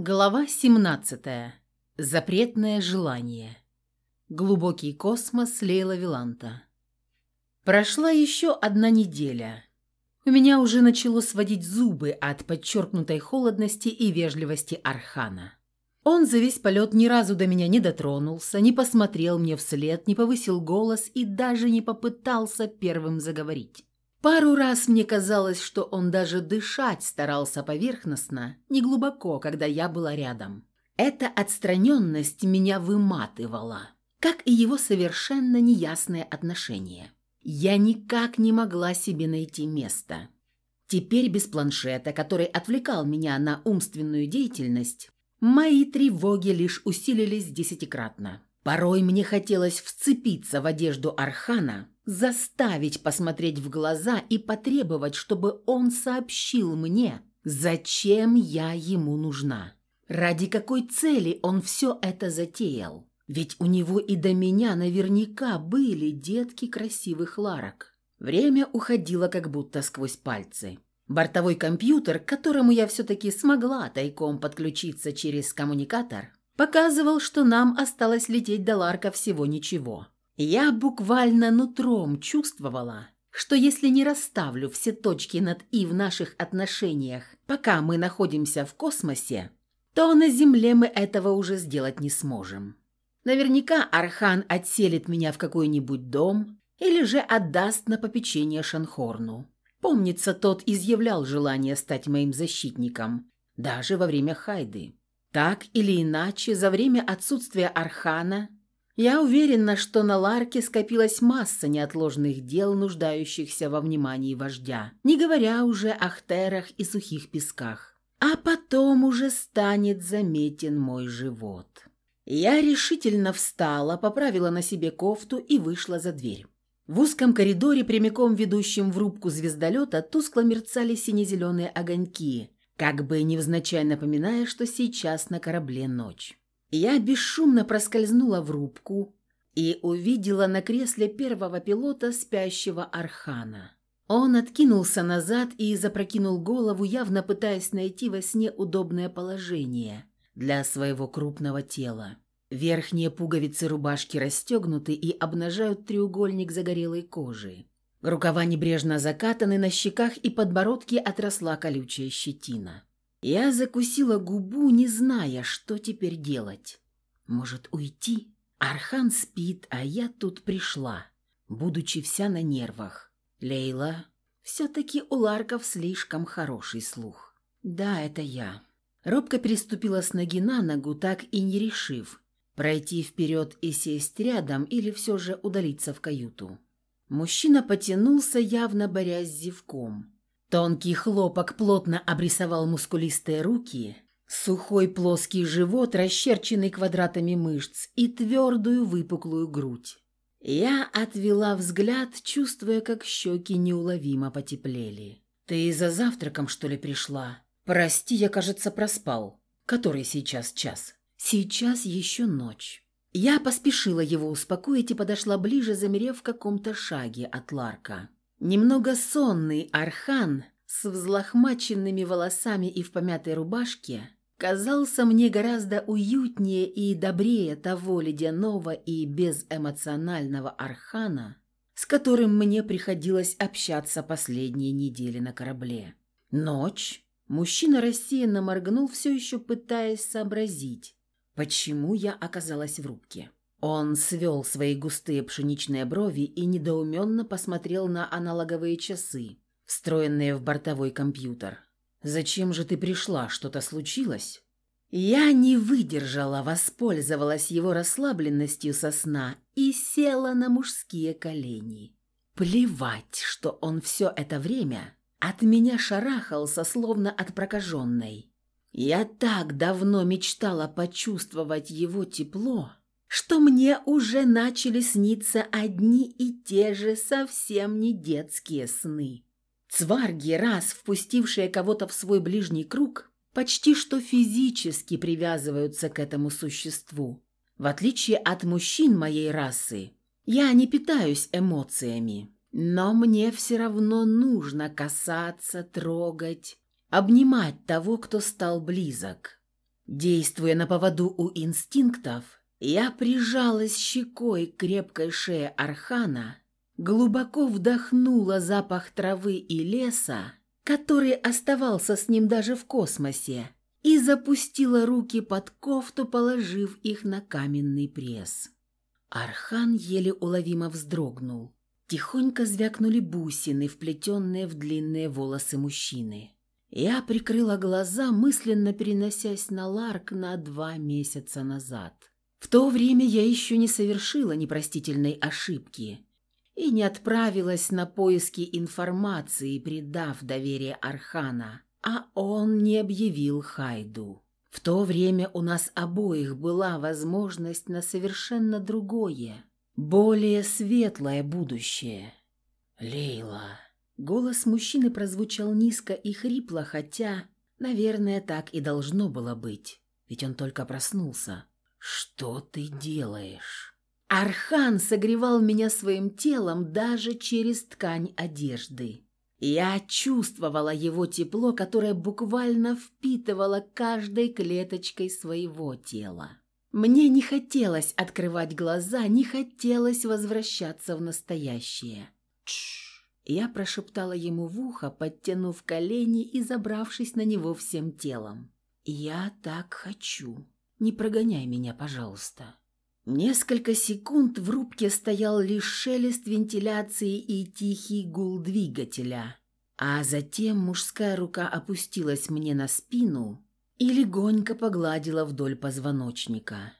Глава 17. Запретное желание. Глубокий космос Лейла Виланта. Прошла еще одна неделя. У меня уже начало сводить зубы от подчеркнутой холодности и вежливости Архана. Он за весь полет ни разу до меня не дотронулся, не посмотрел мне вслед, не повысил голос и даже не попытался первым заговорить. Пару раз мне казалось, что он даже дышать старался поверхностно, неглубоко, когда я была рядом. Эта отстраненность меня выматывала, как и его совершенно неясное отношение. Я никак не могла себе найти место. Теперь без планшета, который отвлекал меня на умственную деятельность, мои тревоги лишь усилились десятикратно. Порой мне хотелось вцепиться в одежду Архана, заставить посмотреть в глаза и потребовать, чтобы он сообщил мне, зачем я ему нужна. Ради какой цели он все это затеял? Ведь у него и до меня наверняка были детки красивых ларок. Время уходило как будто сквозь пальцы. Бортовой компьютер, к которому я все-таки смогла тайком подключиться через коммуникатор, показывал, что нам осталось лететь до Ларка всего ничего. Я буквально нутром чувствовала, что если не расставлю все точки над «и» в наших отношениях, пока мы находимся в космосе, то на Земле мы этого уже сделать не сможем. Наверняка Архан отселит меня в какой-нибудь дом или же отдаст на попечение Шанхорну. Помнится, тот изъявлял желание стать моим защитником, даже во время Хайды. Так или иначе, за время отсутствия Архана я уверена, что на Ларке скопилась масса неотложных дел, нуждающихся во внимании вождя, не говоря уже о хтерах и сухих песках. А потом уже станет заметен мой живот. Я решительно встала, поправила на себе кофту и вышла за дверь. В узком коридоре, прямиком ведущем в рубку звездолета, тускло мерцали сине-зеленые огоньки, как бы невзначай напоминая, что сейчас на корабле ночь. Я бесшумно проскользнула в рубку и увидела на кресле первого пилота спящего Архана. Он откинулся назад и запрокинул голову, явно пытаясь найти во сне удобное положение для своего крупного тела. Верхние пуговицы рубашки расстегнуты и обнажают треугольник загорелой кожи. Рукава небрежно закатаны, на щеках и подбородке отросла колючая щетина. Я закусила губу, не зная, что теперь делать. Может, уйти? Архан спит, а я тут пришла, будучи вся на нервах. Лейла, все-таки у Ларков слишком хороший слух. Да, это я. Робко переступила с ноги на ногу, так и не решив, пройти вперед и сесть рядом или все же удалиться в каюту. Мужчина потянулся, явно борясь с зевком. Тонкий хлопок плотно обрисовал мускулистые руки, сухой плоский живот, расчерченный квадратами мышц, и твердую выпуклую грудь. Я отвела взгляд, чувствуя, как щеки неуловимо потеплели. «Ты за завтраком, что ли, пришла? Прости, я, кажется, проспал. Который сейчас час?» «Сейчас еще ночь». Я поспешила его успокоить и подошла ближе, замерев в каком-то шаге от Ларка. Немного сонный Архан с взлохмаченными волосами и в помятой рубашке казался мне гораздо уютнее и добрее того ледяного и безэмоционального Архана, с которым мне приходилось общаться последние недели на корабле. Ночь. Мужчина рассеянно моргнул, все еще пытаясь сообразить, почему я оказалась в рубке. Он свел свои густые пшеничные брови и недоуменно посмотрел на аналоговые часы, встроенные в бортовой компьютер. «Зачем же ты пришла? Что-то случилось?» Я не выдержала, воспользовалась его расслабленностью со сна и села на мужские колени. Плевать, что он все это время от меня шарахался, словно от прокаженной. Я так давно мечтала почувствовать его тепло, что мне уже начали сниться одни и те же совсем не детские сны. Цварги, раз впустившие кого-то в свой ближний круг, почти что физически привязываются к этому существу. В отличие от мужчин моей расы, я не питаюсь эмоциями, но мне все равно нужно касаться, трогать, обнимать того, кто стал близок. Действуя на поводу у инстинктов, я прижалась щекой к крепкой шее Архана, глубоко вдохнула запах травы и леса, который оставался с ним даже в космосе, и запустила руки под кофту, положив их на каменный пресс. Архан еле уловимо вздрогнул. Тихонько звякнули бусины, вплетенные в длинные волосы мужчины. Я прикрыла глаза, мысленно переносясь на Ларк на два месяца назад. В то время я еще не совершила непростительной ошибки и не отправилась на поиски информации, предав доверие Архана, а он не объявил Хайду. В то время у нас обоих была возможность на совершенно другое, более светлое будущее. «Лейла». Голос мужчины прозвучал низко и хрипло, хотя, наверное, так и должно было быть, ведь он только проснулся. «Что ты делаешь?» Архан согревал меня своим телом даже через ткань одежды. Я чувствовала его тепло, которое буквально впитывало каждой клеточкой своего тела. Мне не хотелось открывать глаза, не хотелось возвращаться в настоящее. Тш! Я прошептала ему в ухо, подтянув колени и забравшись на него всем телом. «Я так хочу. Не прогоняй меня, пожалуйста». Несколько секунд в рубке стоял лишь шелест вентиляции и тихий гул двигателя, а затем мужская рука опустилась мне на спину и легонько погладила вдоль позвоночника,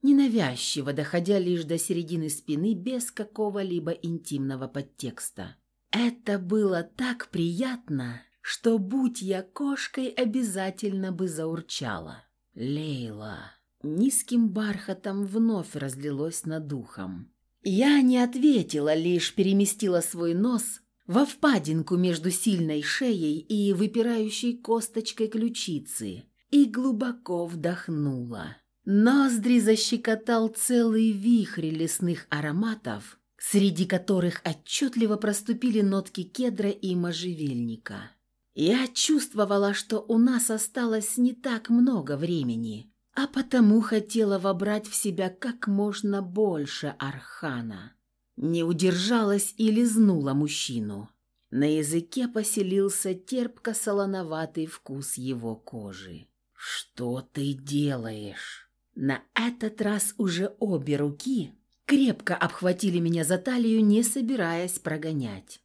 ненавязчиво доходя лишь до середины спины без какого-либо интимного подтекста. Это было так приятно, что, будь я кошкой, обязательно бы заурчала. «Лейла!» Низким бархатом вновь разлилось над духом. Я не ответила, лишь переместила свой нос во впадинку между сильной шеей и выпирающей косточкой ключицы и глубоко вдохнула. Ноздри защекотал целый вихрь лесных ароматов, среди которых отчетливо проступили нотки кедра и можжевельника. Я чувствовала, что у нас осталось не так много времени, а потому хотела вобрать в себя как можно больше архана. Не удержалась и лизнула мужчину. На языке поселился терпко-солоноватый вкус его кожи. «Что ты делаешь?» На этот раз уже обе руки крепко обхватили меня за талию, не собираясь прогонять.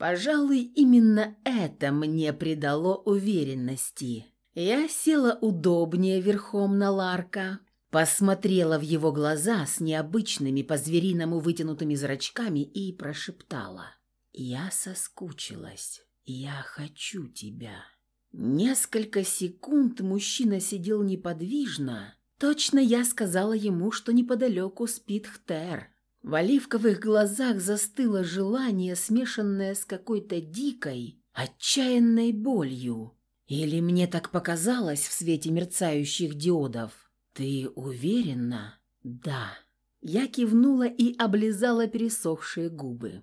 Пожалуй, именно это мне придало уверенности. Я села удобнее верхом на Ларка, посмотрела в его глаза с необычными по-звериному вытянутыми зрачками и прошептала. «Я соскучилась. Я хочу тебя». Несколько секунд мужчина сидел неподвижно. Точно я сказала ему, что неподалеку спит Хтер. В оливковых глазах застыло желание, смешанное с какой-то дикой, отчаянной болью. Или мне так показалось в свете мерцающих диодов? Ты уверена? Да. Я кивнула и облизала пересохшие губы.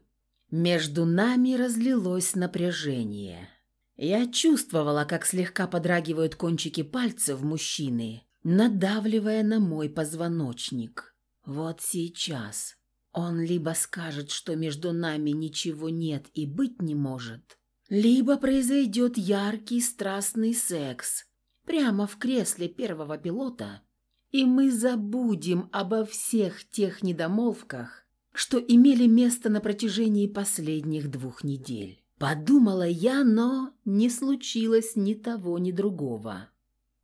Между нами разлилось напряжение. Я чувствовала, как слегка подрагивают кончики пальцев мужчины, надавливая на мой позвоночник. Вот сейчас он либо скажет, что между нами ничего нет и быть не может, либо произойдет яркий страстный секс прямо в кресле первого пилота, и мы забудем обо всех тех недомолвках, что имели место на протяжении последних двух недель. Подумала я, но не случилось ни того, ни другого.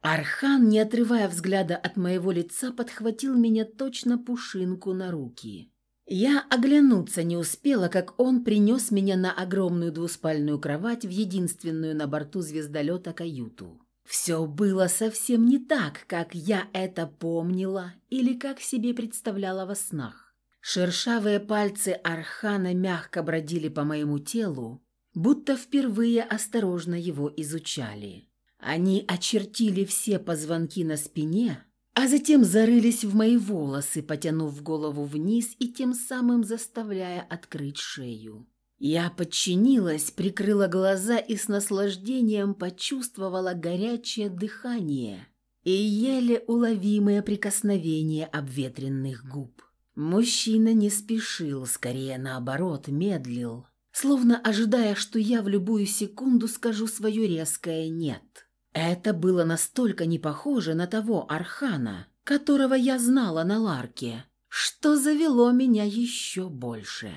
Архан, не отрывая взгляда от моего лица, подхватил меня точно пушинку на руки. Я оглянуться не успела, как он принес меня на огромную двуспальную кровать в единственную на борту звездолета каюту. Все было совсем не так, как я это помнила или как себе представляла во снах. Шершавые пальцы Архана мягко бродили по моему телу, будто впервые осторожно его изучали. Они очертили все позвонки на спине, а затем зарылись в мои волосы, потянув голову вниз и тем самым заставляя открыть шею. Я подчинилась, прикрыла глаза и с наслаждением почувствовала горячее дыхание, и еле уловимое прикосновение обветренных губ. Мужчина не спешил, скорее наоборот, медлил, словно ожидая, что я в любую секунду скажу свое резкое «нет». Это было настолько не похоже на того Архана, которого я знала на Ларке, что завело меня еще больше.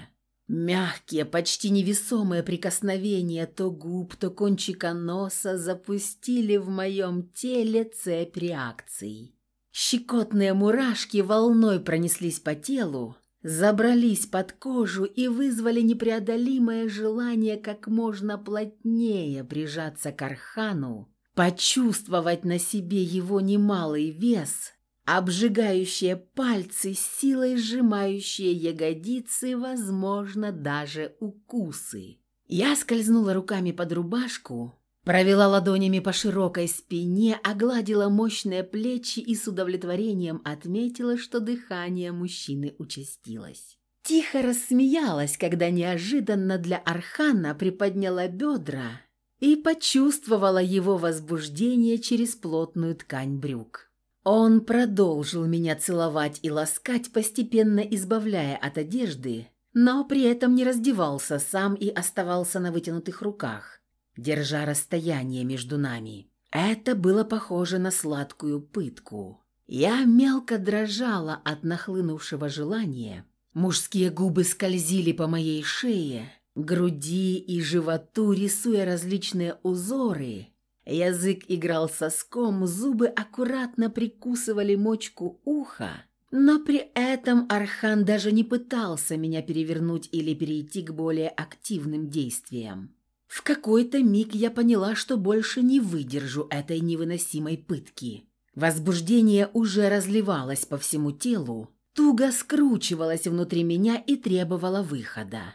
Мягкие, почти невесомые прикосновения то губ, то кончика носа запустили в моем теле цепь реакций. Щекотные мурашки волной пронеслись по телу, забрались под кожу и вызвали непреодолимое желание как можно плотнее прижаться к Архану, почувствовать на себе его немалый вес, обжигающие пальцы, силой сжимающие ягодицы, возможно, даже укусы. Я скользнула руками под рубашку, провела ладонями по широкой спине, огладила мощные плечи и с удовлетворением отметила, что дыхание мужчины участилось. Тихо рассмеялась, когда неожиданно для Архана приподняла бедра и почувствовала его возбуждение через плотную ткань брюк. Он продолжил меня целовать и ласкать, постепенно избавляя от одежды, но при этом не раздевался сам и оставался на вытянутых руках, держа расстояние между нами. Это было похоже на сладкую пытку. Я мелко дрожала от нахлынувшего желания. Мужские губы скользили по моей шее, груди и животу, рисуя различные узоры, Язык играл соском, зубы аккуратно прикусывали мочку уха, но при этом Архан даже не пытался меня перевернуть или перейти к более активным действиям. В какой-то миг я поняла, что больше не выдержу этой невыносимой пытки. Возбуждение уже разливалось по всему телу, туго скручивалось внутри меня и требовало выхода.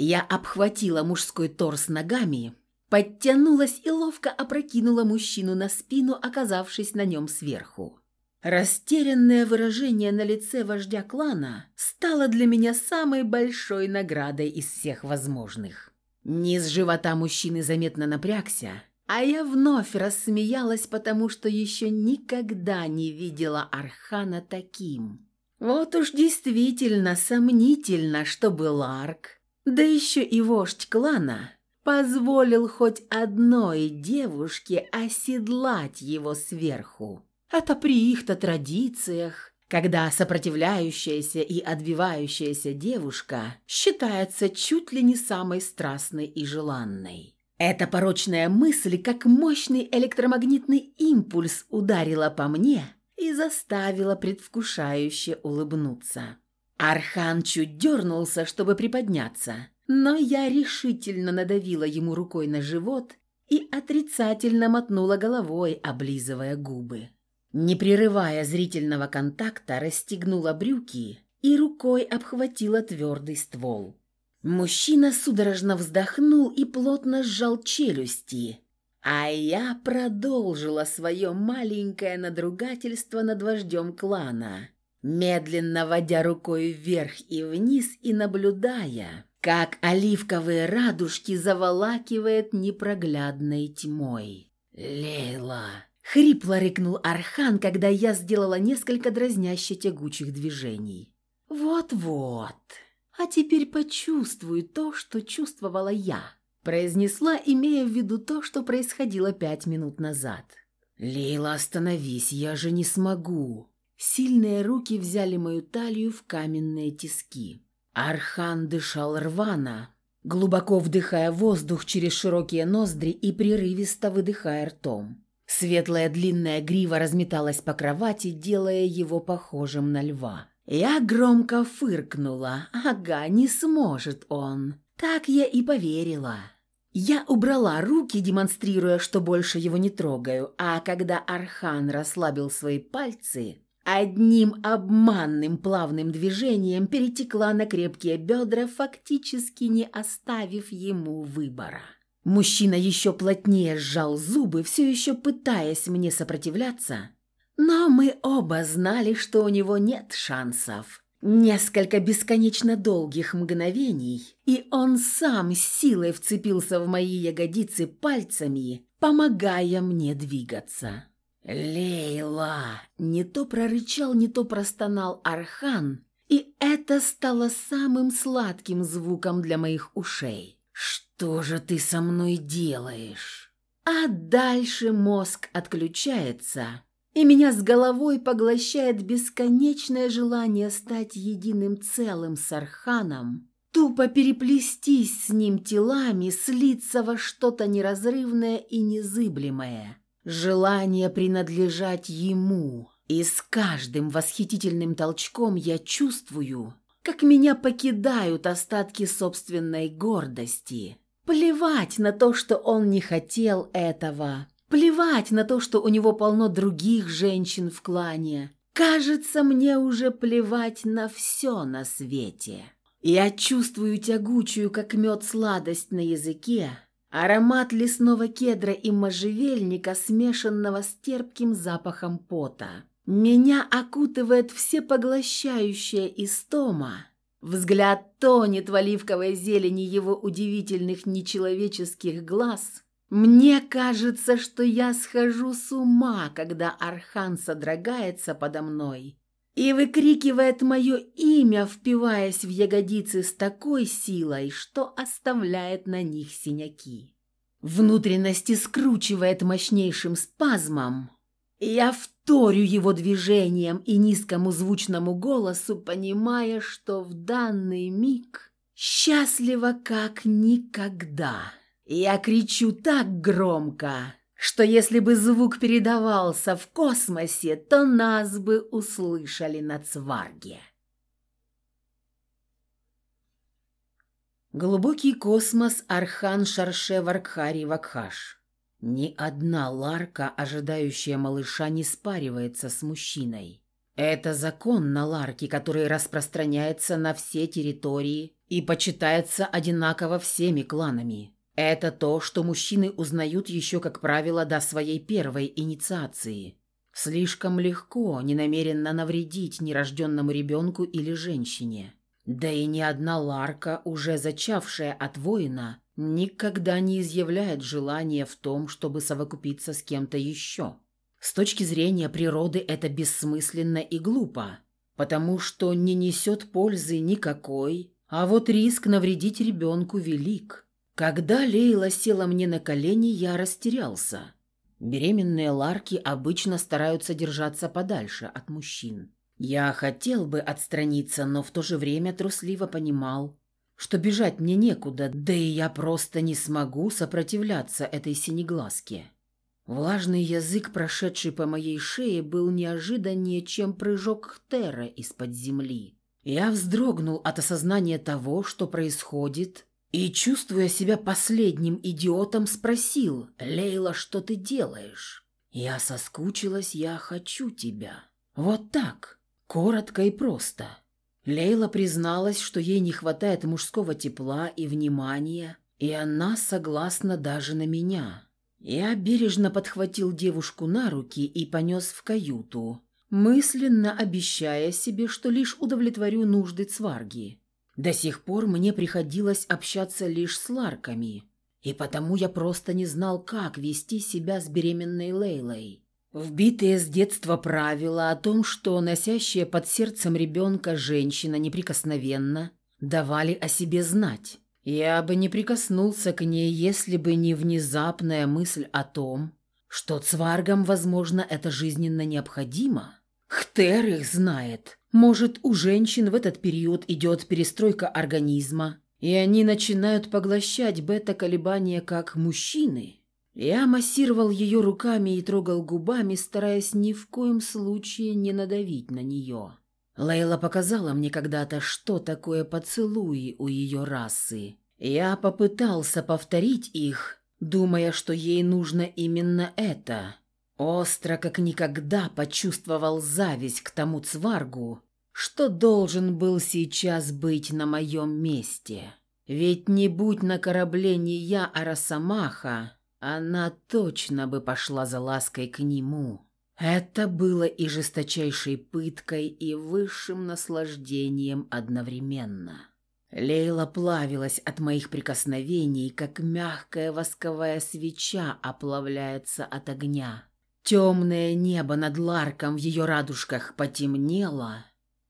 Я обхватила мужской торс ногами, подтянулась и ловко опрокинула мужчину на спину, оказавшись на нем сверху. Растерянное выражение на лице вождя клана стало для меня самой большой наградой из всех возможных. Низ живота мужчины заметно напрягся, а я вновь рассмеялась, потому что еще никогда не видела Архана таким. Вот уж действительно сомнительно, чтобы Ларк, да еще и вождь клана, позволил хоть одной девушке оседлать его сверху. Это при их-то традициях, когда сопротивляющаяся и отбивающаяся девушка считается чуть ли не самой страстной и желанной. Эта порочная мысль, как мощный электромагнитный импульс, ударила по мне и заставила предвкушающе улыбнуться. Архан чуть дернулся, чтобы приподняться, но я решительно надавила ему рукой на живот и отрицательно мотнула головой, облизывая губы. Не прерывая зрительного контакта, расстегнула брюки и рукой обхватила твердый ствол. Мужчина судорожно вздохнул и плотно сжал челюсти, а я продолжила свое маленькое надругательство над вождем клана, медленно водя рукой вверх и вниз и наблюдая, как оливковые радужки заволакивает непроглядной тьмой. «Лейла!» — хрипло рыкнул Архан, когда я сделала несколько дразняще тягучих движений. «Вот-вот, а теперь почувствуй то, что чувствовала я», — произнесла, имея в виду то, что происходило пять минут назад. «Лейла, остановись, я же не смогу!» Сильные руки взяли мою талию в каменные тиски. Архан дышал рвано, глубоко вдыхая воздух через широкие ноздри и прерывисто выдыхая ртом. Светлая длинная грива разметалась по кровати, делая его похожим на льва. Я громко фыркнула. «Ага, не сможет он». Так я и поверила. Я убрала руки, демонстрируя, что больше его не трогаю, а когда Архан расслабил свои пальцы, одним обманным плавным движением перетекла на крепкие бедра, фактически не оставив ему выбора. Мужчина еще плотнее сжал зубы, все еще пытаясь мне сопротивляться, но мы оба знали, что у него нет шансов. Несколько бесконечно долгих мгновений, и он сам силой вцепился в мои ягодицы пальцами, помогая мне двигаться. «Лейла!» Не то прорычал, не то простонал Архан, и это стало самым сладким звуком для моих ушей. «Что же ты со мной делаешь?» А дальше мозг отключается, и меня с головой поглощает бесконечное желание стать единым целым с Арханом, тупо переплестись с ним телами, слиться во что-то неразрывное и незыблемое. Желание принадлежать ему. И с каждым восхитительным толчком я чувствую, как меня покидают остатки собственной гордости. Плевать на то, что он не хотел этого. Плевать на то, что у него полно других женщин в клане. Кажется, мне уже плевать на все на свете. Я чувствую тягучую, как мед, сладость на языке, аромат лесного кедра и можжевельника, смешанного с терпким запахом пота. Меня окутывает всепоглощающая истома. Взгляд тонет в оливковой зелени его удивительных нечеловеческих глаз. Мне кажется, что я схожу с ума, когда Архан содрогается подо мной и выкрикивает мое имя, впиваясь в ягодицы с такой силой, что оставляет на них синяки. Внутренности скручивает мощнейшим спазмом, я вторю его движением и низкому звучному голосу, понимая, что в данный миг счастлива как никогда. Я кричу так громко, что если бы звук передавался в космосе, то нас бы услышали на Цварге. Глубокий космос Архан Шарше Варкхари Вакхаш ни одна ларка, ожидающая малыша, не спаривается с мужчиной. Это закон на ларке, который распространяется на все территории и почитается одинаково всеми кланами. Это то, что мужчины узнают еще, как правило, до своей первой инициации. Слишком легко ненамеренно навредить нерожденному ребенку или женщине. Да и ни одна ларка, уже зачавшая от воина, никогда не изъявляет желания в том, чтобы совокупиться с кем-то еще. С точки зрения природы это бессмысленно и глупо, потому что не несет пользы никакой, а вот риск навредить ребенку велик. Когда Лейла села мне на колени, я растерялся. Беременные ларки обычно стараются держаться подальше от мужчин. Я хотел бы отстраниться, но в то же время трусливо понимал, что бежать мне некуда, да и я просто не смогу сопротивляться этой синеглазке. Влажный язык, прошедший по моей шее, был неожиданнее, чем прыжок Хтера из-под земли. Я вздрогнул от осознания того, что происходит, и, чувствуя себя последним идиотом, спросил, «Лейла, что ты делаешь?» «Я соскучилась, я хочу тебя». Вот так, коротко и просто. Лейла призналась, что ей не хватает мужского тепла и внимания, и она согласна даже на меня. Я бережно подхватил девушку на руки и понес в каюту, мысленно обещая себе, что лишь удовлетворю нужды цварги. До сих пор мне приходилось общаться лишь с ларками, и потому я просто не знал, как вести себя с беременной Лейлой. Вбитые с детства правила о том, что носящая под сердцем ребенка женщина неприкосновенна, давали о себе знать. Я бы не прикоснулся к ней, если бы не внезапная мысль о том, что цваргам, возможно, это жизненно необходимо. Хтер их знает. Может, у женщин в этот период идет перестройка организма, и они начинают поглощать бета-колебания как мужчины – я массировал ее руками и трогал губами, стараясь ни в коем случае не надавить на нее. Лейла показала мне когда-то, что такое поцелуи у ее расы. Я попытался повторить их, думая, что ей нужно именно это. Остро, как никогда, почувствовал зависть к тому цваргу, что должен был сейчас быть на моем месте. Ведь не будь на корабле не я, а Росомаха, она точно бы пошла за лаской к нему. Это было и жесточайшей пыткой, и высшим наслаждением одновременно. Лейла плавилась от моих прикосновений, как мягкая восковая свеча оплавляется от огня. Темное небо над Ларком в ее радужках потемнело.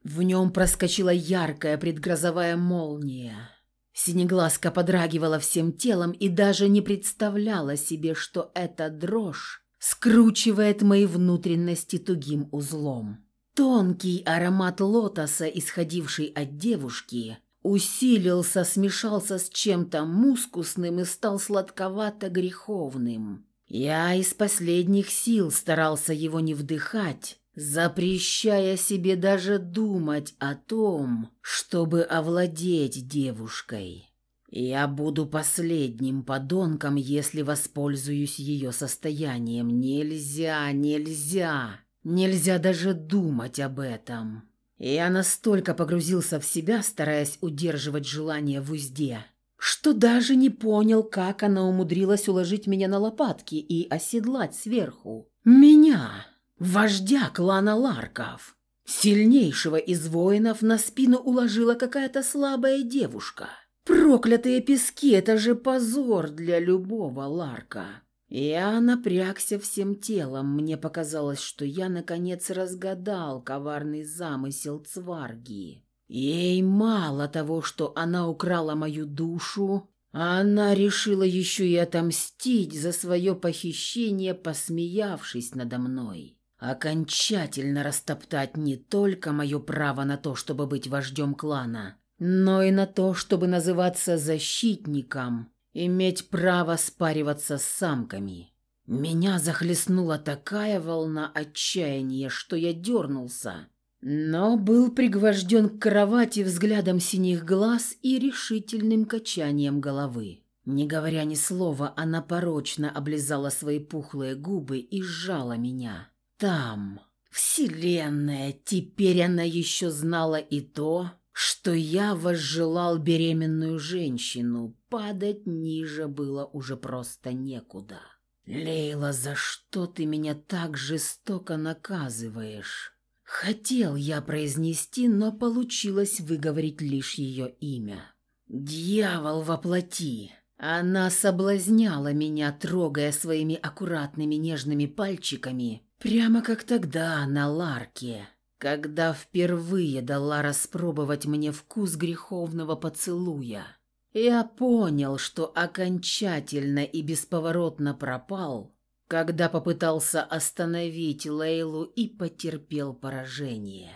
В нем проскочила яркая предгрозовая молния. Синеглазка подрагивала всем телом и даже не представляла себе, что эта дрожь скручивает мои внутренности тугим узлом. Тонкий аромат лотоса, исходивший от девушки, усилился, смешался с чем-то мускусным и стал сладковато-греховным. Я из последних сил старался его не вдыхать, запрещая себе даже думать о том, чтобы овладеть девушкой. Я буду последним подонком, если воспользуюсь ее состоянием. Нельзя, нельзя, нельзя даже думать об этом. Я настолько погрузился в себя, стараясь удерживать желание в узде, что даже не понял, как она умудрилась уложить меня на лопатки и оседлать сверху. Меня! вождя клана Ларков. Сильнейшего из воинов на спину уложила какая-то слабая девушка. Проклятые пески – это же позор для любого Ларка. Я напрягся всем телом. Мне показалось, что я наконец разгадал коварный замысел Цварги. Ей мало того, что она украла мою душу, она решила еще и отомстить за свое похищение, посмеявшись надо мной окончательно растоптать не только мое право на то, чтобы быть вождем клана, но и на то, чтобы называться защитником, иметь право спариваться с самками. Меня захлестнула такая волна отчаяния, что я дернулся, но был пригвожден к кровати взглядом синих глаз и решительным качанием головы. Не говоря ни слова, она порочно облизала свои пухлые губы и сжала меня там. Вселенная, теперь она еще знала и то, что я возжелал беременную женщину. Падать ниже было уже просто некуда. «Лейла, за что ты меня так жестоко наказываешь?» Хотел я произнести, но получилось выговорить лишь ее имя. «Дьявол воплоти!» Она соблазняла меня, трогая своими аккуратными нежными пальчиками, Прямо как тогда, на Ларке, когда впервые дала распробовать мне вкус греховного поцелуя. Я понял, что окончательно и бесповоротно пропал, когда попытался остановить Лейлу и потерпел поражение.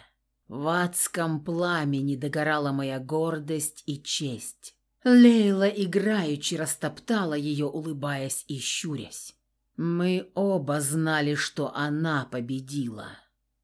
В адском пламени догорала моя гордость и честь. Лейла играючи растоптала ее, улыбаясь и щурясь. Мы оба знали, что она победила.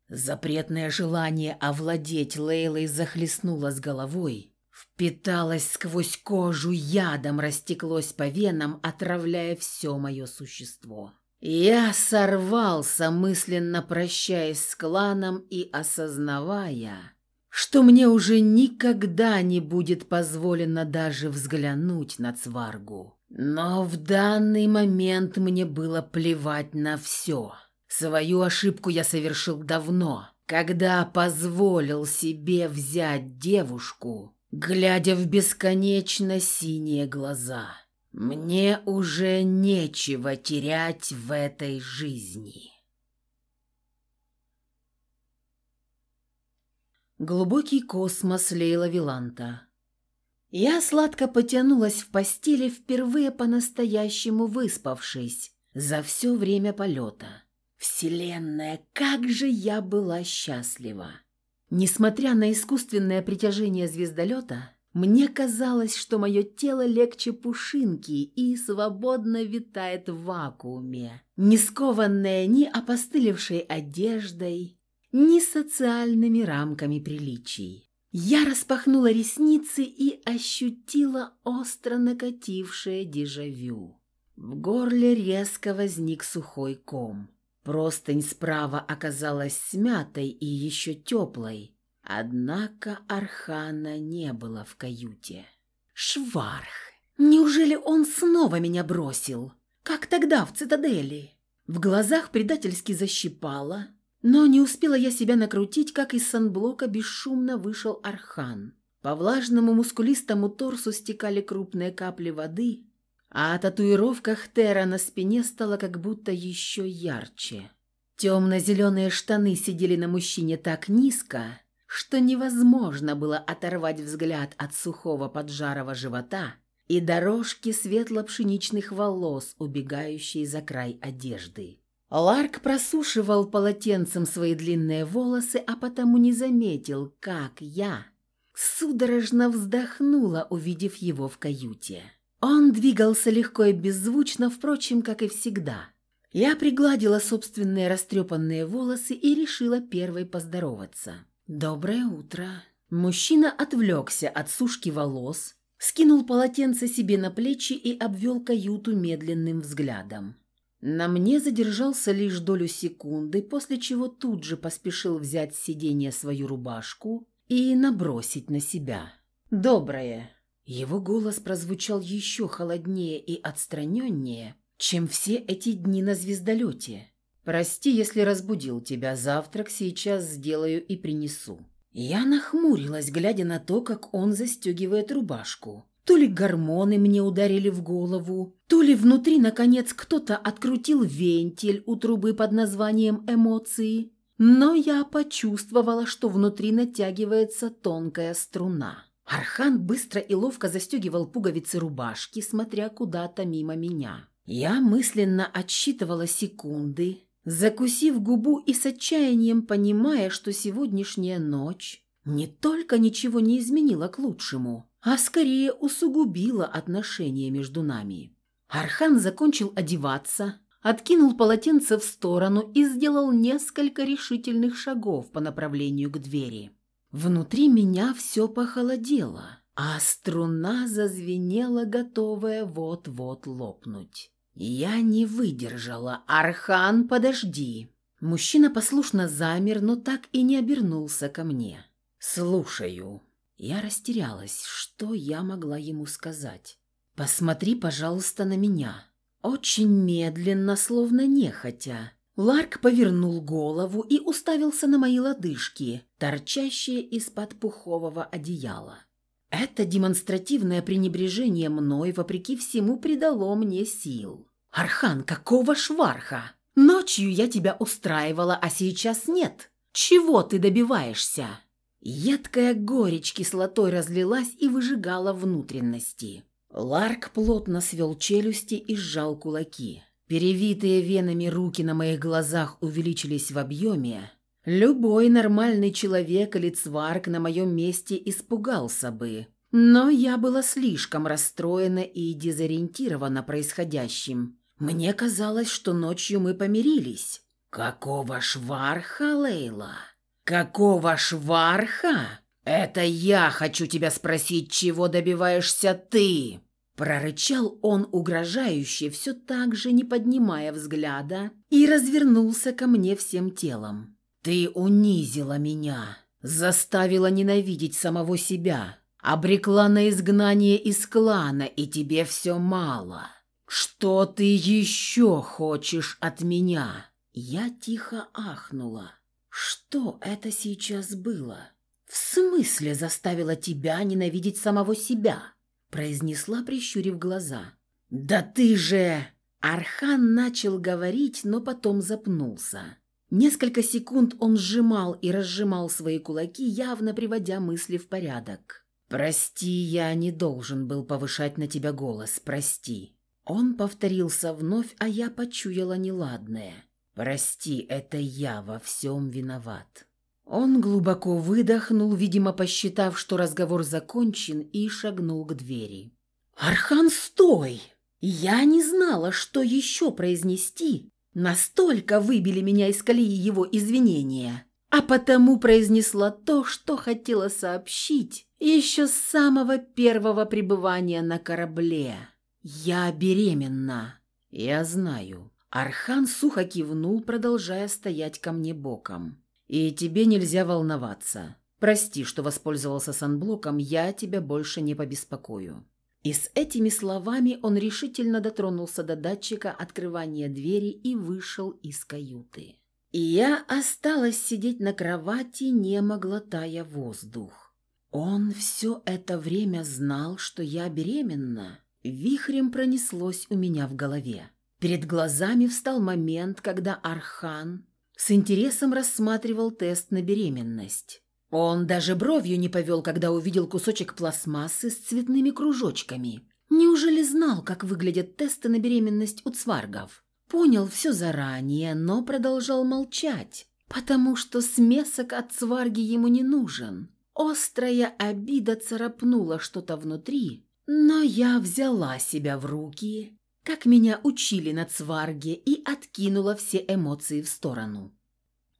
Запретное желание овладеть Лейлой захлестнуло с головой, впиталось сквозь кожу, ядом растеклось по венам, отравляя все мое существо. Я сорвался, мысленно прощаясь с кланом и осознавая, что мне уже никогда не будет позволено даже взглянуть на Цваргу. Но в данный момент мне было плевать на все. Свою ошибку я совершил давно, когда позволил себе взять девушку, глядя в бесконечно синие глаза. Мне уже нечего терять в этой жизни. Глубокий космос Лейла Виланта я сладко потянулась в постели, впервые по-настоящему выспавшись за все время полета. Вселенная, как же я была счастлива! Несмотря на искусственное притяжение звездолета, мне казалось, что мое тело легче пушинки и свободно витает в вакууме, не скованное ни опостылевшей одеждой, ни социальными рамками приличий. Я распахнула ресницы и ощутила остро накатившее дежавю. В горле резко возник сухой ком. Простынь справа оказалась смятой и еще теплой, однако Архана не было в каюте. Шварх! Неужели он снова меня бросил? Как тогда в цитадели? В глазах предательски защипало, но не успела я себя накрутить, как из санблока бесшумно вышел Архан. По влажному мускулистому торсу стекали крупные капли воды, а татуировка Хтера на спине стала как будто еще ярче. Темно-зеленые штаны сидели на мужчине так низко, что невозможно было оторвать взгляд от сухого поджарого живота и дорожки светло-пшеничных волос, убегающей за край одежды. Ларк просушивал полотенцем свои длинные волосы, а потому не заметил, как я судорожно вздохнула, увидев его в каюте. Он двигался легко и беззвучно, впрочем, как и всегда. Я пригладила собственные растрепанные волосы и решила первой поздороваться. «Доброе утро». Мужчина отвлекся от сушки волос, скинул полотенце себе на плечи и обвел каюту медленным взглядом. На мне задержался лишь долю секунды, после чего тут же поспешил взять с сиденья свою рубашку и набросить на себя. «Доброе!» Его голос прозвучал еще холоднее и отстраненнее, чем все эти дни на звездолете. «Прости, если разбудил тебя. Завтрак сейчас сделаю и принесу». Я нахмурилась, глядя на то, как он застегивает рубашку. То ли гормоны мне ударили в голову, то ли внутри, наконец, кто-то открутил вентиль у трубы под названием «эмоции». Но я почувствовала, что внутри натягивается тонкая струна. Архан быстро и ловко застегивал пуговицы рубашки, смотря куда-то мимо меня. Я мысленно отсчитывала секунды, закусив губу и с отчаянием понимая, что сегодняшняя ночь не только ничего не изменила к лучшему, а скорее усугубила отношения между нами. Архан закончил одеваться, откинул полотенце в сторону и сделал несколько решительных шагов по направлению к двери. Внутри меня все похолодело, а струна зазвенела, готовая вот-вот лопнуть. Я не выдержала. «Архан, подожди!» Мужчина послушно замер, но так и не обернулся ко мне. «Слушаю». Я растерялась. Что я могла ему сказать? «Посмотри, пожалуйста, на меня». Очень медленно, словно нехотя. Ларк повернул голову и уставился на мои лодыжки, торчащие из-под пухового одеяла. Это демонстративное пренебрежение мной, вопреки всему, придало мне сил. «Архан, какого шварха? Ночью я тебя устраивала, а сейчас нет. Чего ты добиваешься?» Едкая горечь кислотой разлилась и выжигала внутренности. Ларк плотно свел челюсти и сжал кулаки. Перевитые венами руки на моих глазах увеличились в объеме. Любой нормальный человек или цварк на моем месте испугался бы. Но я была слишком расстроена и дезориентирована происходящим. Мне казалось, что ночью мы помирились. «Какого шварха, Лейла?» «Какого шварха? Это я хочу тебя спросить, чего добиваешься ты?» Прорычал он угрожающе, все так же не поднимая взгляда, и развернулся ко мне всем телом. «Ты унизила меня, заставила ненавидеть самого себя, обрекла на изгнание из клана, и тебе все мало. Что ты еще хочешь от меня?» Я тихо ахнула. Что это сейчас было? В смысле заставила тебя ненавидеть самого себя? произнесла, прищурив глаза. Да ты же... Архан начал говорить, но потом запнулся. Несколько секунд он сжимал и разжимал свои кулаки, явно приводя мысли в порядок. «Прости, я не должен был повышать на тебя голос, прости». Он повторился вновь, а я почуяла неладное. «Прости, это я во всем виноват». Он глубоко выдохнул, видимо, посчитав, что разговор закончен, и шагнул к двери. «Архан, стой!» Я не знала, что еще произнести. Настолько выбили меня из колеи его извинения. А потому произнесла то, что хотела сообщить еще с самого первого пребывания на корабле. «Я беременна». «Я знаю». Архан сухо кивнул, продолжая стоять ко мне боком. «И тебе нельзя волноваться. Прости, что воспользовался санблоком, я тебя больше не побеспокою». И с этими словами он решительно дотронулся до датчика открывания двери и вышел из каюты. И я осталась сидеть на кровати, не глотая воздух. Он все это время знал, что я беременна. Вихрем пронеслось у меня в голове. Перед глазами встал момент, когда Архан с интересом рассматривал тест на беременность. Он даже бровью не повел, когда увидел кусочек пластмассы с цветными кружочками. Неужели знал, как выглядят тесты на беременность у цваргов? Понял все заранее, но продолжал молчать, потому что смесок от цварги ему не нужен. Острая обида царапнула что-то внутри, но я взяла себя в руки, как меня учили на цварге, и откинула все эмоции в сторону.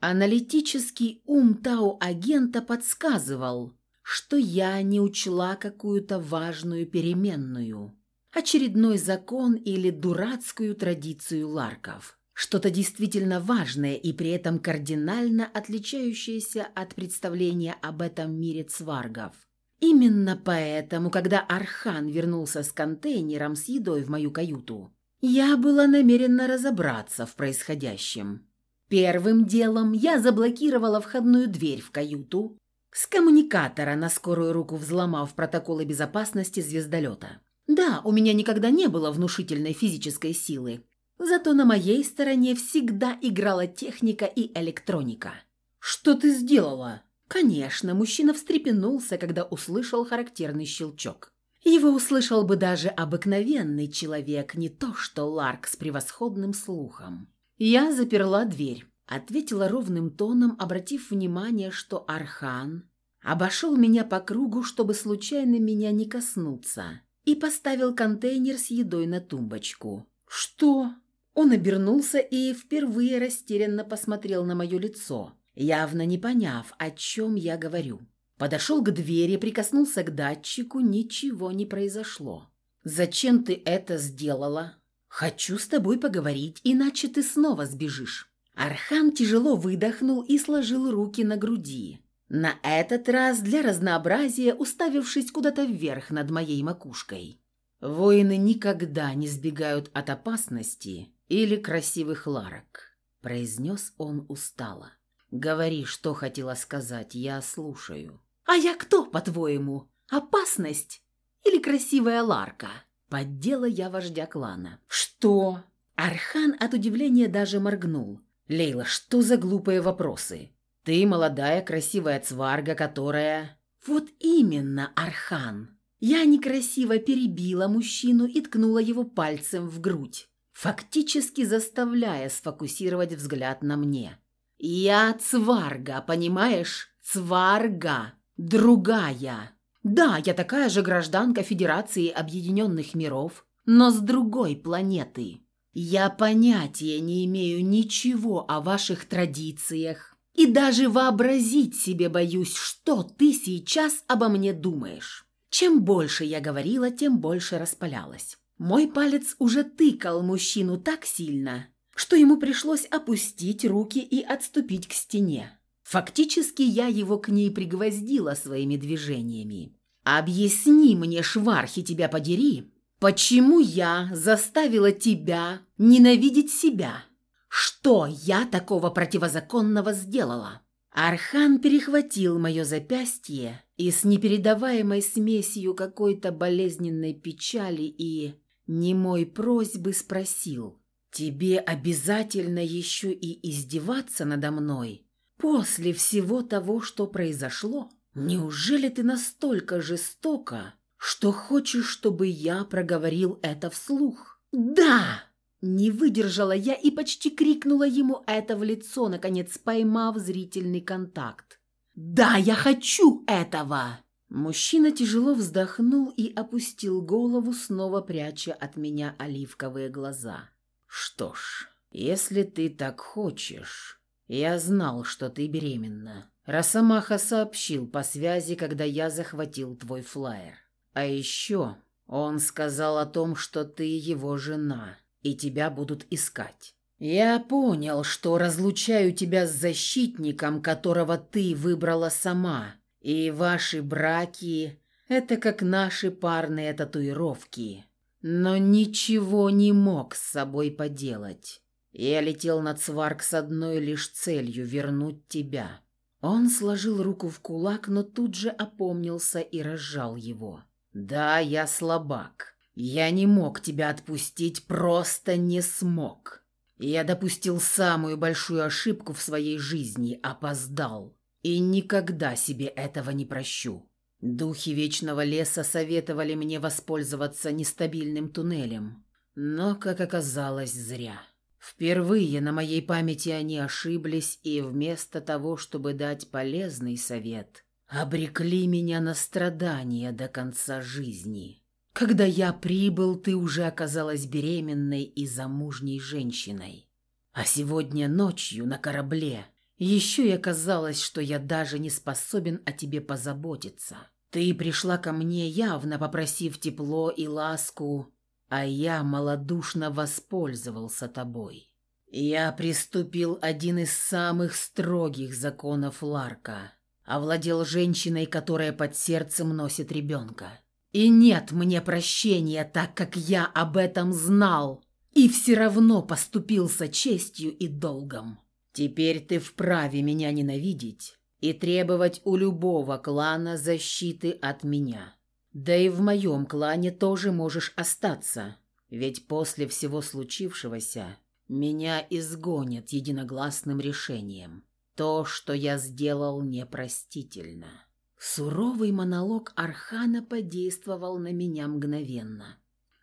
Аналитический ум Тау-агента подсказывал, что я не учла какую-то важную переменную, очередной закон или дурацкую традицию ларков. Что-то действительно важное и при этом кардинально отличающееся от представления об этом мире цваргов. Именно поэтому, когда Архан вернулся с контейнером с едой в мою каюту, я была намерена разобраться в происходящем. Первым делом я заблокировала входную дверь в каюту, с коммуникатора на скорую руку взломав протоколы безопасности звездолета. Да, у меня никогда не было внушительной физической силы, зато на моей стороне всегда играла техника и электроника. «Что ты сделала?» Конечно, мужчина встрепенулся, когда услышал характерный щелчок. Его услышал бы даже обыкновенный человек, не то что Ларк с превосходным слухом. «Я заперла дверь», — ответила ровным тоном, обратив внимание, что Архан обошел меня по кругу, чтобы случайно меня не коснуться, и поставил контейнер с едой на тумбочку. «Что?» Он обернулся и впервые растерянно посмотрел на мое лицо, явно не поняв, о чем я говорю. Подошел к двери, прикоснулся к датчику, ничего не произошло. «Зачем ты это сделала?» «Хочу с тобой поговорить, иначе ты снова сбежишь». Архан тяжело выдохнул и сложил руки на груди. На этот раз для разнообразия уставившись куда-то вверх над моей макушкой. «Воины никогда не сбегают от опасности или красивых ларок», – произнес он устало. «Говори, что хотела сказать, я слушаю». «А я кто, по-твоему? Опасность или красивая ларка?» Поддела я вождя клана. «Что?» Архан от удивления даже моргнул. «Лейла, что за глупые вопросы? Ты молодая, красивая цварга, которая...» «Вот именно, Архан!» Я некрасиво перебила мужчину и ткнула его пальцем в грудь, фактически заставляя сфокусировать взгляд на мне. «Я цварга, понимаешь? Цварга! Другая!» Да, я такая же гражданка Федерации Объединенных Миров, но с другой планеты. Я понятия не имею ничего о ваших традициях и даже вообразить себе боюсь, что ты сейчас обо мне думаешь. Чем больше я говорила, тем больше распалялась. Мой палец уже тыкал мужчину так сильно, что ему пришлось опустить руки и отступить к стене. Фактически я его к ней пригвоздила своими движениями. «Объясни мне, швархи тебя подери, почему я заставила тебя ненавидеть себя? Что я такого противозаконного сделала?» Архан перехватил мое запястье и с непередаваемой смесью какой-то болезненной печали и немой просьбы спросил, «Тебе обязательно еще и издеваться надо мной?» После всего того, что произошло, неужели ты настолько жестока, что хочешь, чтобы я проговорил это вслух? Да! Не выдержала я и почти крикнула ему это в лицо, наконец поймав зрительный контакт. «Да, я хочу этого!» Мужчина тяжело вздохнул и опустил голову, снова пряча от меня оливковые глаза. «Что ж, если ты так хочешь...» «Я знал, что ты беременна. Росомаха сообщил по связи, когда я захватил твой флаер. А еще он сказал о том, что ты его жена, и тебя будут искать. Я понял, что разлучаю тебя с защитником, которого ты выбрала сама, и ваши браки — это как наши парные татуировки. Но ничего не мог с собой поделать. Я летел на Цварк с одной лишь целью — вернуть тебя». Он сложил руку в кулак, но тут же опомнился и разжал его. «Да, я слабак. Я не мог тебя отпустить, просто не смог. Я допустил самую большую ошибку в своей жизни, опоздал. И никогда себе этого не прощу. Духи Вечного Леса советовали мне воспользоваться нестабильным туннелем. Но, как оказалось, зря. Впервые на моей памяти они ошиблись, и вместо того, чтобы дать полезный совет, обрекли меня на страдания до конца жизни. Когда я прибыл, ты уже оказалась беременной и замужней женщиной. А сегодня ночью на корабле еще и оказалось, что я даже не способен о тебе позаботиться. Ты пришла ко мне явно попросив тепло и ласку, а я малодушно воспользовался тобой. Я приступил один из самых строгих законов Ларка, овладел женщиной, которая под сердцем носит ребенка. И нет мне прощения, так как я об этом знал и все равно поступился честью и долгом. Теперь ты вправе меня ненавидеть и требовать у любого клана защиты от меня. Да и в моем клане тоже можешь остаться, ведь после всего случившегося меня изгонят единогласным решением. То, что я сделал, непростительно. Суровый монолог Архана подействовал на меня мгновенно.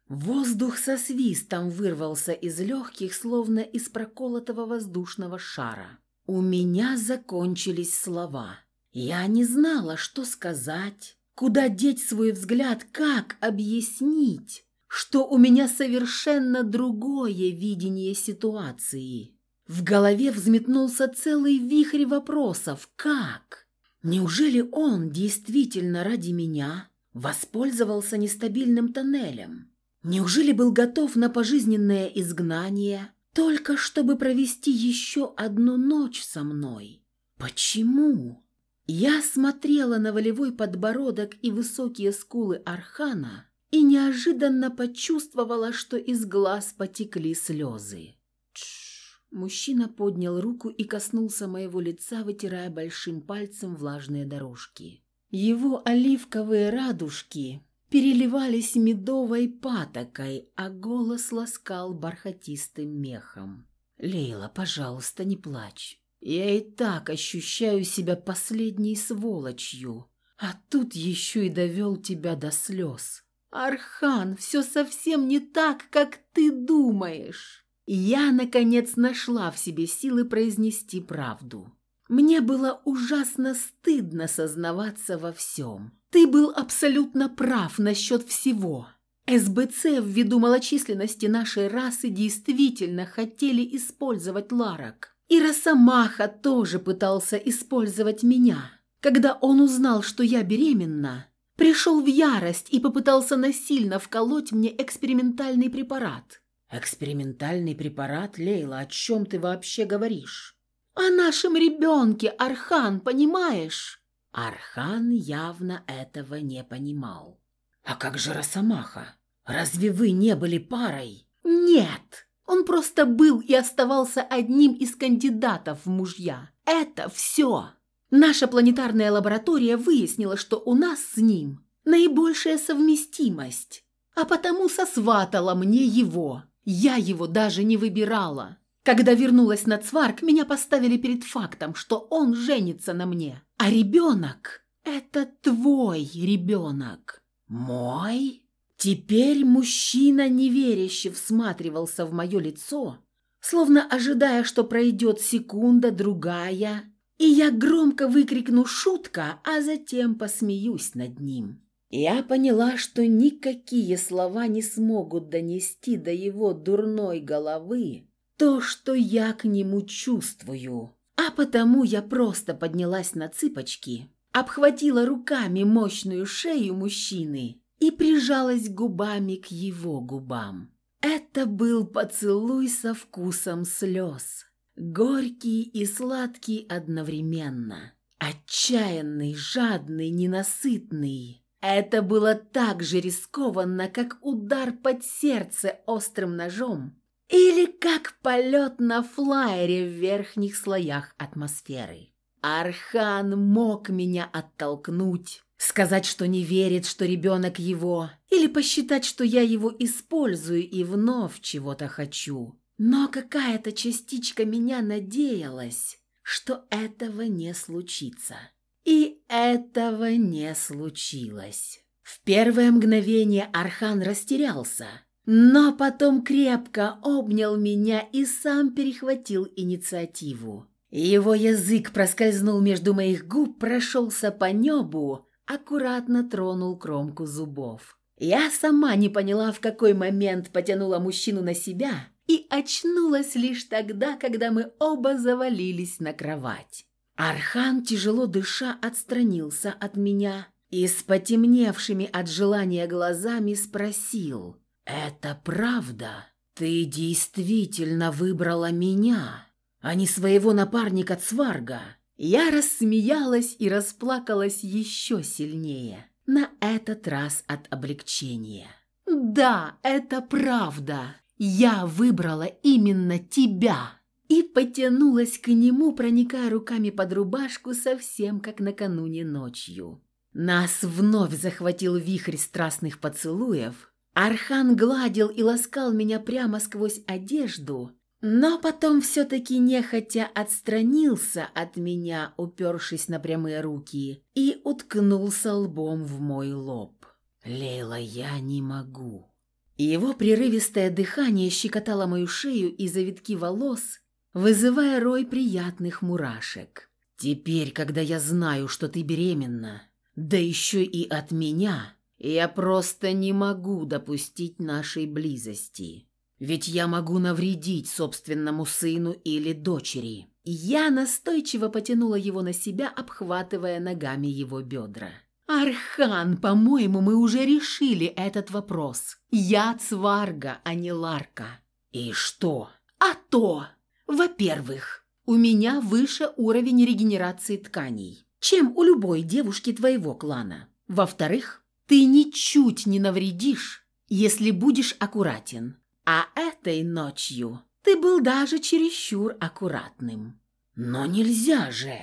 Воздух со свистом вырвался из легких, словно из проколотого воздушного шара. У меня закончились слова. Я не знала, что сказать, куда деть свой взгляд, как объяснить, что у меня совершенно другое видение ситуации. В голове взметнулся целый вихрь вопросов. Как? Неужели он действительно ради меня воспользовался нестабильным тоннелем? Неужели был готов на пожизненное изгнание, только чтобы провести еще одну ночь со мной? Почему? Я смотрела на волевой подбородок и высокие скулы Архана и неожиданно почувствовала, что из глаз потекли слезы. Тш! Мужчина поднял руку и коснулся моего лица, вытирая большим пальцем влажные дорожки. Его оливковые радужки переливались медовой патокой, а голос ласкал бархатистым мехом. «Лейла, пожалуйста, не плачь. Я и так ощущаю себя последней сволочью, а тут еще и довел тебя до слез. Архан, все совсем не так, как ты думаешь». Я, наконец, нашла в себе силы произнести правду. Мне было ужасно стыдно сознаваться во всем. Ты был абсолютно прав насчет всего. СБЦ ввиду малочисленности нашей расы действительно хотели использовать Ларок. И Росомаха тоже пытался использовать меня. Когда он узнал, что я беременна, пришел в ярость и попытался насильно вколоть мне экспериментальный препарат. «Экспериментальный препарат, Лейла, о чем ты вообще говоришь?» «О нашем ребенке, Архан, понимаешь?» Архан явно этого не понимал. «А как же Росомаха? Разве вы не были парой?» «Нет, он просто был и оставался одним из кандидатов в мужья. Это все!» Наша планетарная лаборатория выяснила, что у нас с ним наибольшая совместимость, а потому сосватала мне его. Я его даже не выбирала. Когда вернулась на Цварк, меня поставили перед фактом, что он женится на мне. А ребенок – это твой ребенок. Мой? Теперь мужчина неверяще всматривался в мое лицо, словно ожидая, что пройдет секунда, другая, и я громко выкрикну «шутка», а затем посмеюсь над ним. Я поняла, что никакие слова не смогут донести до его дурной головы, то, что я к нему чувствую. А потому я просто поднялась на цыпочки, обхватила руками мощную шею мужчины и прижалась губами к его губам. Это был поцелуй со вкусом слез, горький и сладкий одновременно, отчаянный, жадный, ненасытный. Это было так же рискованно, как удар под сердце острым ножом или как полет на флайере в верхних слоях атмосферы. Архан мог меня оттолкнуть, сказать, что не верит, что ребенок его, или посчитать, что я его использую и вновь чего-то хочу. Но какая-то частичка меня надеялась, что этого не случится. И этого не случилось. В первое мгновение Архан растерялся, но потом крепко обнял меня и сам перехватил инициативу. Его язык проскользнул между моих губ, прошелся по небу, аккуратно тронул кромку зубов. Я сама не поняла, в какой момент потянула мужчину на себя и очнулась лишь тогда, когда мы оба завалились на кровать. Архан, тяжело дыша, отстранился от меня и с потемневшими от желания глазами спросил «Это правда? Ты действительно выбрала меня, а не своего напарника Цварга?» Я рассмеялась и расплакалась еще сильнее, на этот раз от облегчения. «Да, это правда. Я выбрала именно тебя!» И потянулась к нему, проникая руками под рубашку, совсем как накануне ночью. Нас вновь захватил вихрь страстных поцелуев. Архан гладил и ласкал меня прямо сквозь одежду, но потом все-таки нехотя отстранился от меня, упершись на прямые руки, и уткнулся лбом в мой лоб. «Лейла, я не могу». Его прерывистое дыхание щекотало мою шею и завитки волос, вызывая рой приятных мурашек. «Теперь, когда я знаю, что ты беременна, да еще и от меня, я просто не могу допустить нашей близости». Ведь я могу навредить собственному сыну или дочери. Я настойчиво потянула его на себя, обхватывая ногами его бедра. «Архан, по-моему, мы уже решили этот вопрос. Я Цварга, а не Ларка». «И что?» «А то! Во-первых, у меня выше уровень регенерации тканей, чем у любой девушки твоего клана. Во-вторых, ты ничуть не навредишь, если будешь аккуратен. А этой ночью ты был даже чересчур аккуратным. Но нельзя же.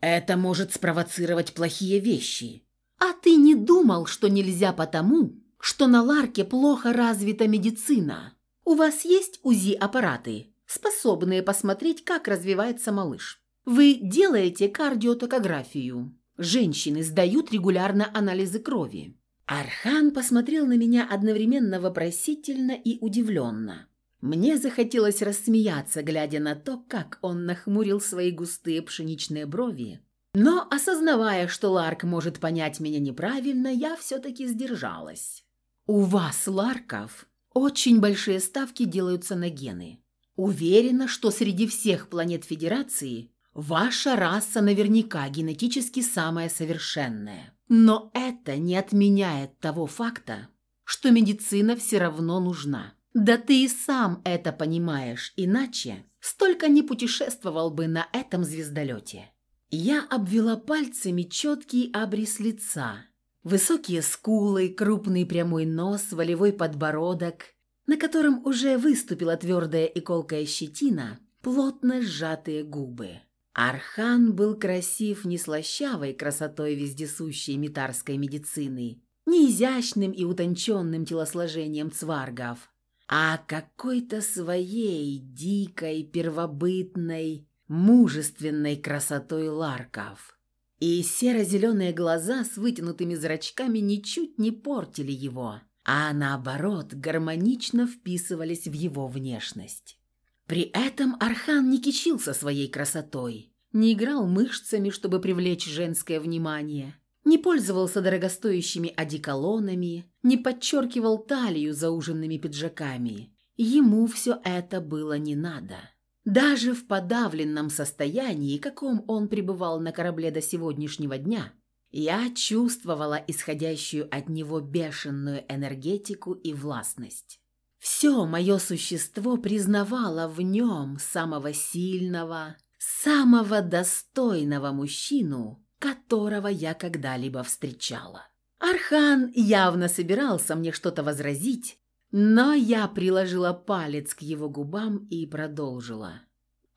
Это может спровоцировать плохие вещи. А ты не думал, что нельзя потому, что на Ларке плохо развита медицина? У вас есть УЗИ-аппараты, способные посмотреть, как развивается малыш? Вы делаете кардиотокографию. Женщины сдают регулярно анализы крови. Архан посмотрел на меня одновременно вопросительно и удивленно. Мне захотелось рассмеяться, глядя на то, как он нахмурил свои густые пшеничные брови. Но, осознавая, что Ларк может понять меня неправильно, я все-таки сдержалась. «У вас, Ларков, очень большие ставки делаются на гены. Уверена, что среди всех планет Федерации ваша раса наверняка генетически самая совершенная. Но это не отменяет того факта, что медицина все равно нужна. Да ты и сам это понимаешь, иначе столько не путешествовал бы на этом звездолете. Я обвела пальцами четкий обрис лица. Высокие скулы, крупный прямой нос, волевой подбородок, на котором уже выступила твердая и колкая щетина, плотно сжатые губы. Архан был красив не слащавой красотой вездесущей митарской медицины, не изящным и утонченным телосложением цваргов, а какой-то своей дикой, первобытной, мужественной красотой ларков. И серо-зеленые глаза с вытянутыми зрачками ничуть не портили его, а наоборот гармонично вписывались в его внешность. При этом Архан не кичился своей красотой, не играл мышцами, чтобы привлечь женское внимание, не пользовался дорогостоящими одеколонами, не подчеркивал талию зауженными пиджаками. Ему все это было не надо. Даже в подавленном состоянии, каком он пребывал на корабле до сегодняшнего дня, я чувствовала исходящую от него бешеную энергетику и властность. Все мое существо признавало в нем самого сильного, самого достойного мужчину, которого я когда-либо встречала. Архан явно собирался мне что-то возразить, но я приложила палец к его губам и продолжила.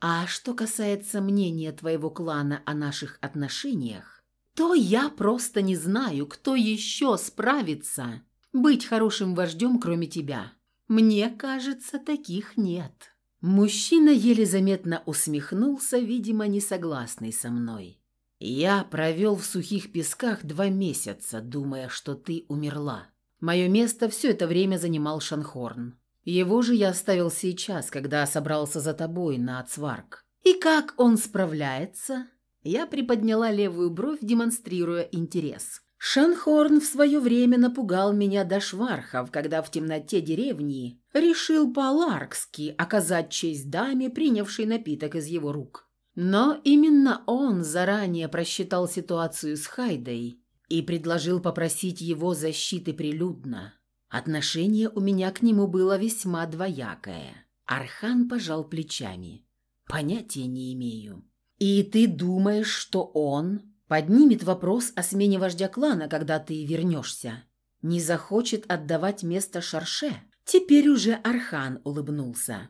«А что касается мнения твоего клана о наших отношениях, то я просто не знаю, кто еще справится быть хорошим вождем, кроме тебя. Мне кажется, таких нет. Мужчина еле заметно усмехнулся, видимо, не согласный со мной. «Я провел в сухих песках два месяца, думая, что ты умерла. Мое место все это время занимал Шанхорн. Его же я оставил сейчас, когда собрался за тобой на Ацварк. И как он справляется?» Я приподняла левую бровь, демонстрируя интерес. Шанхорн в свое время напугал меня до швархов, когда в темноте деревни решил по-ларкски оказать честь даме, принявшей напиток из его рук. Но именно он заранее просчитал ситуацию с Хайдой и предложил попросить его защиты прилюдно. Отношение у меня к нему было весьма двоякое. Архан пожал плечами. «Понятия не имею». «И ты думаешь, что он поднимет вопрос о смене вождя клана, когда ты вернешься? Не захочет отдавать место Шарше?» Теперь уже Архан улыбнулся.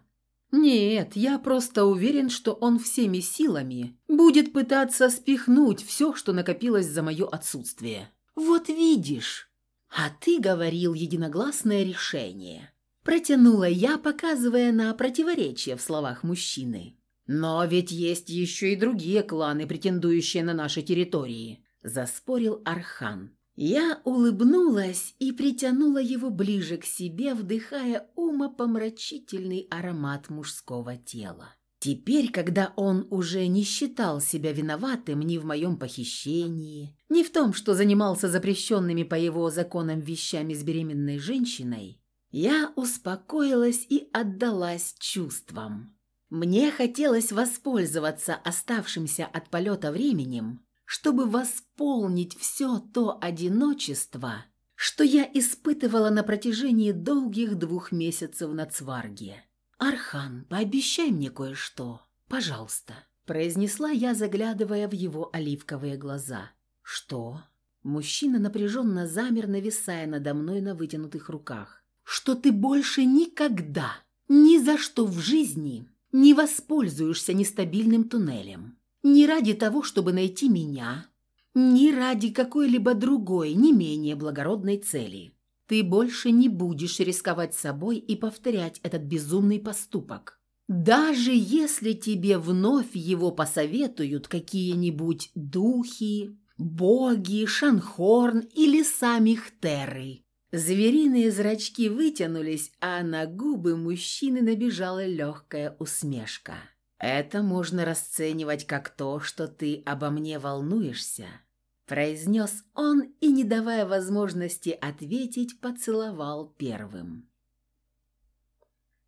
«Нет, я просто уверен, что он всеми силами будет пытаться спихнуть все, что накопилось за мое отсутствие. Вот видишь!» «А ты говорил единогласное решение», – протянула я, показывая на противоречие в словах мужчины. «Но ведь есть еще и другие кланы, претендующие на наши территории», – заспорил Архан. Я улыбнулась и притянула его ближе к себе, вдыхая умопомрачительный аромат мужского тела. Теперь, когда он уже не считал себя виноватым ни в моем похищении, ни в том, что занимался запрещенными по его законам вещами с беременной женщиной, я успокоилась и отдалась чувствам. Мне хотелось воспользоваться оставшимся от полета временем, чтобы восполнить все то одиночество, что я испытывала на протяжении долгих двух месяцев на Цварге. «Архан, пообещай мне кое-что, пожалуйста», – произнесла я, заглядывая в его оливковые глаза. «Что?» Мужчина напряженно замер, нависая надо мной на вытянутых руках. «Что ты больше никогда, ни за что в жизни не воспользуешься нестабильным туннелем. Не ради того, чтобы найти меня, ни ради какой-либо другой, не менее благородной цели. Ты больше не будешь рисковать собой и повторять этот безумный поступок. Даже если тебе вновь его посоветуют какие-нибудь духи, боги, шанхорн или сами хтеры. Звериные зрачки вытянулись, а на губы мужчины набежала легкая усмешка. «Это можно расценивать как то, что ты обо мне волнуешься», произнес он и, не давая возможности ответить, поцеловал первым.